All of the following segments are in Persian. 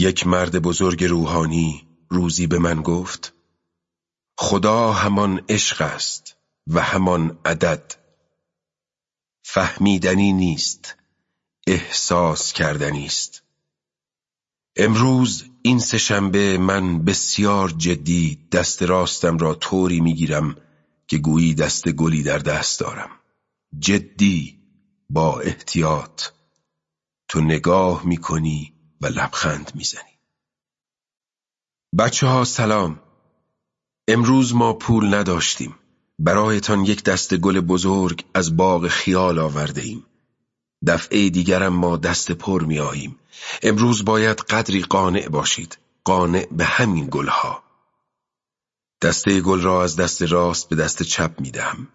یک مرد بزرگ روحانی روزی به من گفت خدا همان عشق است و همان عدد. فهمیدنی نیست احساس کردنی است. امروز این سهشنبه من بسیار جدی دست راستم را طوری می‌گیرم که گویی دست گلی در دست دارم. جدی با احتیاط. تو نگاه می‌کنی و لبخند می‌زنی. بچه ها سلام. امروز ما پول نداشتیم. برایتان یک دست گل بزرگ از باغ خیال آورده ایم دفعه دیگرم ما دست پر می آییم. امروز باید قدری قانع باشید. قانع به همین گلها. دسته گل را از دست راست به دست چپ می دهم.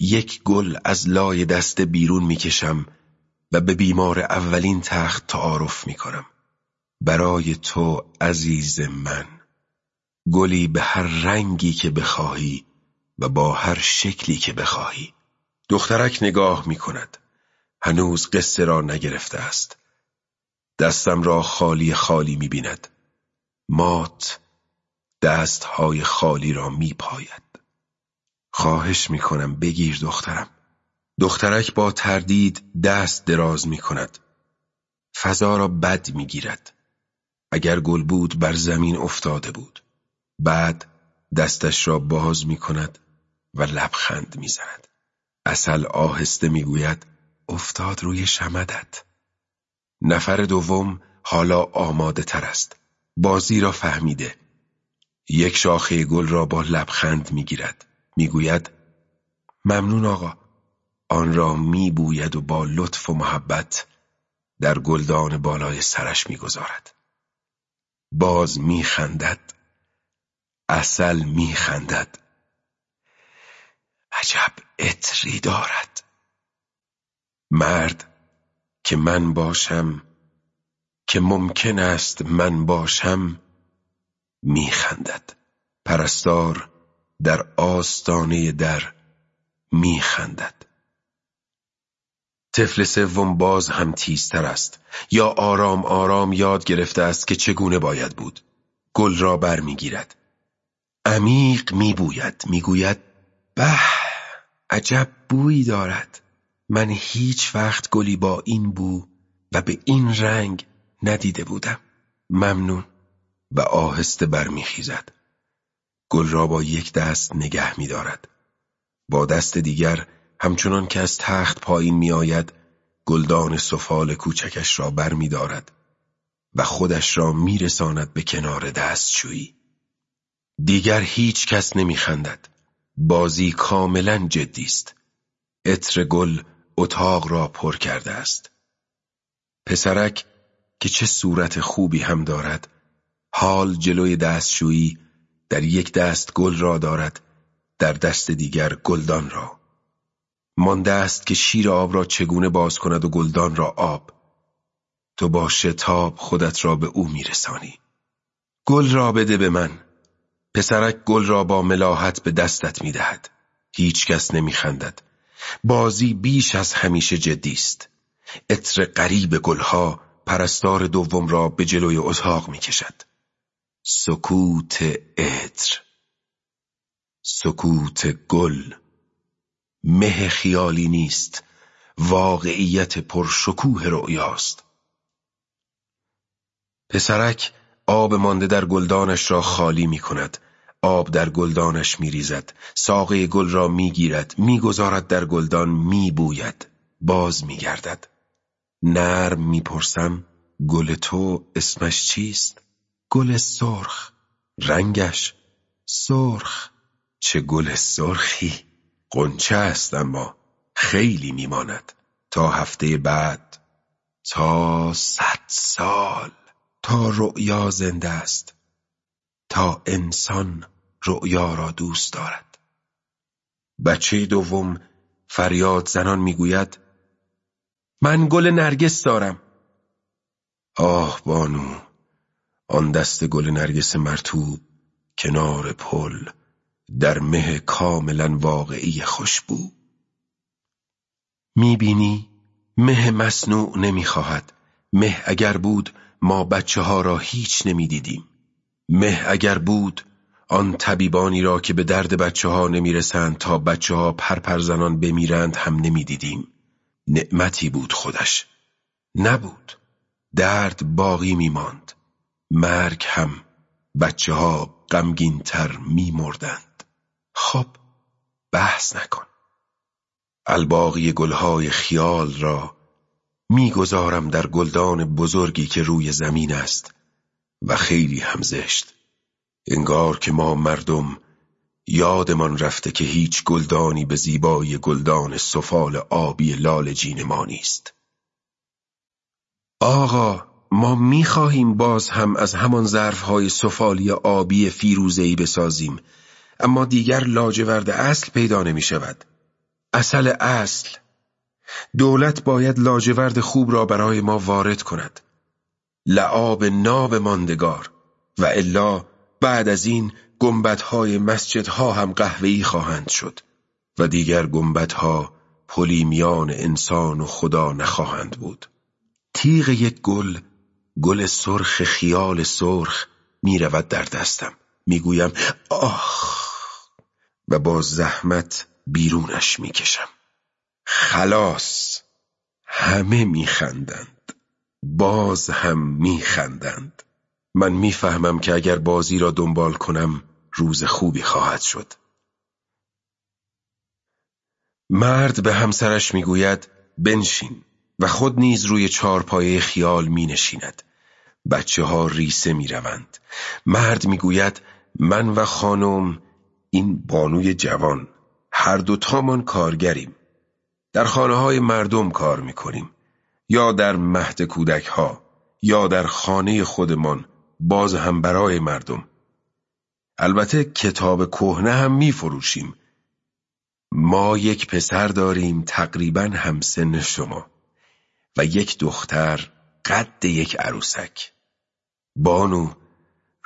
یک گل از لای دست بیرون می کشم و به بیمار اولین تخت تعارف می کنم برای تو عزیز من. گلی به هر رنگی که بخواهی و با هر شکلی که بخواهی. دخترک نگاه می کند هنوز قصه را نگرفته است. دستم را خالی خالی می بیند مات دستهای خالی را می پاید خواهش می کنم بگیر دخترم. دخترک با تردید دست دراز می کند فضا را بد می گیرد اگر گل بود بر زمین افتاده بود. بعد دستش را باز می کند و لبخند می زند اصل آهسته می گوید افتاد روی شمدت. نفر دوم حالا آماده تر است. بازی را فهمیده. یک شاخه گل را با لبخند می‌گیرد. می‌گوید ممنون آقا. آن را میبوید و با لطف و محبت در گلدان بالای سرش می‌گذارد. باز میخندد. اصل میخندد. عجب اتری دارد. مرد که من باشم که ممکن است من باشم میخندد. پرستار در آستانه در میخندد. طفل سوم باز هم تیزتر است. یا آرام آرام یاد گرفته است که چگونه باید بود. گل را بر می‌گیرد عمیق میبوید می‌گوید به عجب بویی دارد. من هیچ وقت گلی با این بو و به این رنگ ندیده بودم. ممنون. و آهسته برمیخیزد. گل را با یک دست نگه میدارد. با دست دیگر همچنان که از تخت پایین میآید گلدان سفال کوچکش را بر می دارد و خودش را میرساند به کنار دستشویی. دیگر هیچ کس نمی خندد. بازی کاملا جدی است. عطر گل اتاق را پر کرده است. پسرک که چه صورت خوبی هم دارد حال جلوی دستشویی در یک دست گل را دارد در دست دیگر گلدان را. مانده است که شیر آب را چگونه باز کند و گلدان را آب. تو با شتاب خودت را به او میرسانی. گل را بده به من. پسرک گل را با ملاحت به دستت می‌دهد. هیچ کس نمیخندد. بازی بیش از همیشه جدی است. عطر غریب گلها پرستار دوم را به جلوی اتاق می‌کشد. سکوت عطر. سکوت گل. مه خیالی نیست. واقعیت پرشکوه رؤیاست. پسرک آب مانده در گلدانش را خالی می کند. آب در گلدانش می ریزد. ساقه گل را می گیرد. می گذارد در گلدان می بوید. باز می گردد. نرم می پرسم گل تو اسمش چیست؟ گل سرخ. رنگش سرخ. چه گل سرخی؟ قنچه است اما خیلی میماند. تا هفته بعد تا صد سال تا رؤیا زنده است تا انسان رؤیا را دوست دارد. بچه دوم فریاد زنان می‌گوید من گل نرگس دارم. آه بانو آن دست گل نرگس مرتوب کنار پل. در مه کاملا واقعی خوشبو می‌بینی مه مصنوع نمی‌خواهد مه اگر بود ما بچه ها را هیچ نمی‌دیدیم. مه اگر بود آن طبیبانی را که به درد بچه ها نمی‌رسند تا بچه ها پرپرزنان بمیرند هم نمی‌دیدیم. نعمتی بود خودش. نبود. درد باقی میماند. مرگ هم بچه ها غمگینتر میمردند. خب بحث نکن. الباقی گلهای خیال را می‌گذارم در گلدان بزرگی که روی زمین است و خیلی هم زشت. انگار که ما مردم یادمان رفته که هیچ گلدانی به زیبایی گلدان سفال آبی لالجین ما نیست. آقا ما می‌خواهیم باز هم از همان ظرفهای سفالی آبی فیروزهی بسازیم. اما دیگر لاجورد اصل پیدا نمی شود اصل اصل. دولت باید لاجورد خوب را برای ما وارد کند. لعاب ناب ماندگار و الا بعد از این گنبدهای مسجدها هم قهوه‌ای خواهند شد و دیگر گنبدها پلی میان انسان و خدا نخواهند بود. تیغ یک گل گل سرخ خیال سرخ می رود در دستم. می‌گویم آخ! و با زحمت بیرونش می‌کشم. خلاص همه میخندند. باز هم میخندند. من می‌فهمم که اگر بازی را دنبال کنم روز خوبی خواهد شد. مرد به همسرش می‌گوید بنشین. و خود نیز روی چارپایه خیال می نشیند. بچه ها ریسه می روند. مرد می‌گوید من و خانم این بانوی جوان. هر دوتامان کارگریم. در خانه های مردم کار می‌کنیم. یا در مهد کودک ها یا در خانه خودمان باز هم برای مردم. البته کتاب کهنه هم میفروشیم. ما یک پسر داریم تقریبا همسن شما. و یک دختر قد یک عروسک. بانو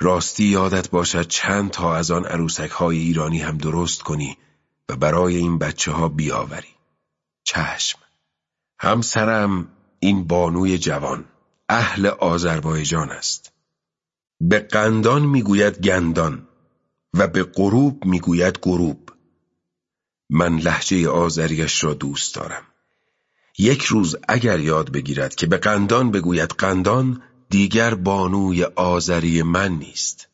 راستی یادت باشد چند تا از آن عروسک های ایرانی هم درست کنی و برای این بچه ها بیاوری. چشم. همسرم این بانوی جوان اهل آذربایجان است. به قندان می‌گوید گندان و به غروب می‌گوید غروب. من لحجه آذریش را دوست دارم. یک روز اگر یاد بگیرد که به قندان بگوید قندان دیگر بانوی آذری من نیست.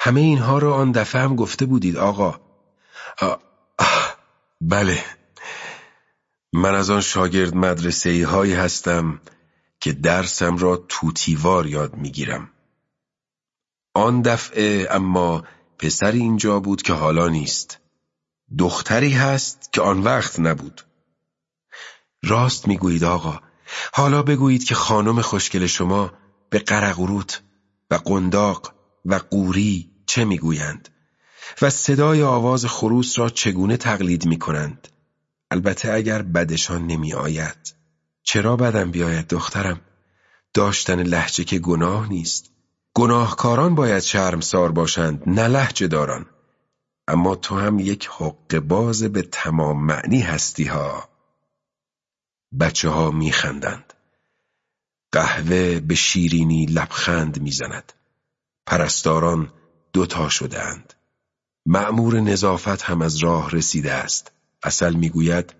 همه اینها را آن دفعه هم گفته بودید آقا. بله. من از آن شاگرد مدرسه هایی هستم که درسم را توتیوار یاد می‌گیرم. آن دفعه اما پسری اینجا بود که حالا نیست. دختری هست که آن وقت نبود. راست می‌گویید آقا. حالا بگویید که خانم خوشگل شما به قرقروت و قنداق و قوری چه می‌گویند و صدای آواز خروس را چگونه تقلید می کنند البته اگر بدشان نمی آید چرا بدم بیاید دخترم؟ داشتن لحجه که گناه نیست. گناهکاران باید سار باشند نه لحجه داران اما تو هم یک حق باز به تمام معنی هستی ها. بچه ها می خندند. قهوه به شیرینی لبخند می‌زند. پرستاران دوتا شدهاند. معمور نظافت هم از راه رسیده است. اصل می‌گوید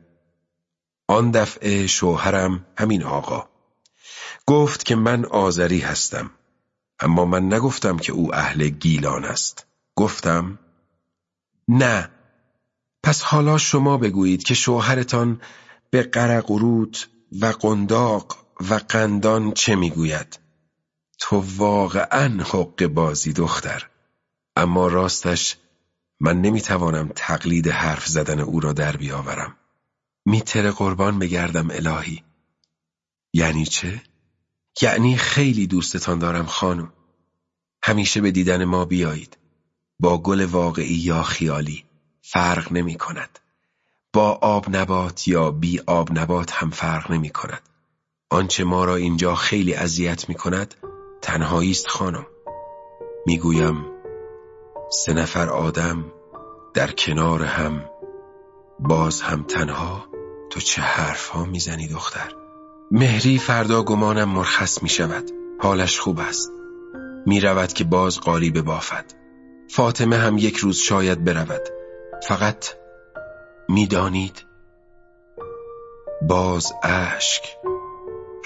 آن دفعه شوهرم همین آقا گفت که من آذری هستم اما من نگفتم که او اهل گیلان است گفتم نه پس حالا شما بگویید که شوهرتان به قرقروت و قنداق و قندان چه می‌گوید؟ تو واقعا حق بازی دختر. اما راستش من نمی‌توانم تقلید حرف زدن او را در بیاورم. میتره قربان بگردم الهی. یعنی چه؟ یعنی خیلی دوستتان دارم خانم. همیشه به دیدن ما بیایید. با گل واقعی یا خیالی فرق نمی کند با آب نبات یا بی آب نبات هم فرق نمی کند آنچه ما را اینجا خیلی اذیت می کند تنهایی است خانم. می‌گویم سه نفر آدم در کنار هم باز هم تنها؟ تو چه حرف ها می‌زنی دختر؟ مهری فردا گمانم مرخص می شود حالش خوب است. می رود که باز قالی بافد. فاطمه هم یک روز شاید برود. فقط می‌دانید باز اشک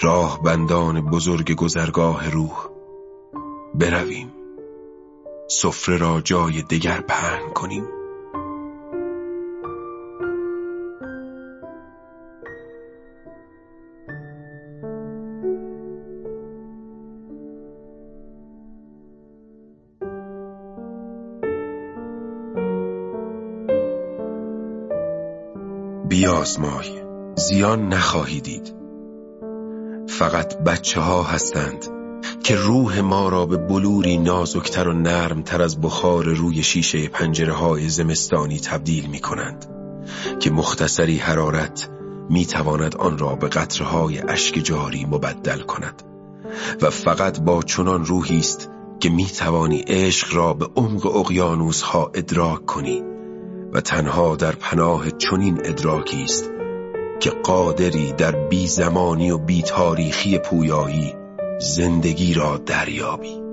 راه بندان بزرگ گذرگاه روح. برویم. سفره را جای دگر پهن کنیم. بیازمای. زیان نخواهی دید. فقط بچه ها هستند که روح ما را به بلوری نازکتر و نرمتر از بخار روی شیشه پنجره های زمستانی تبدیل می کنند که مختصری حرارت می تواند آن را به قطرهای اشک جاری مبدل کند و فقط با چنان روحی است که می توانی عشق را به عمق اقیانوس ها ادراک کنی و تنها در پناه چنین ادراکی است که قادری در بی زمانی و بی تاریخی پویایی زندگی را دریابی.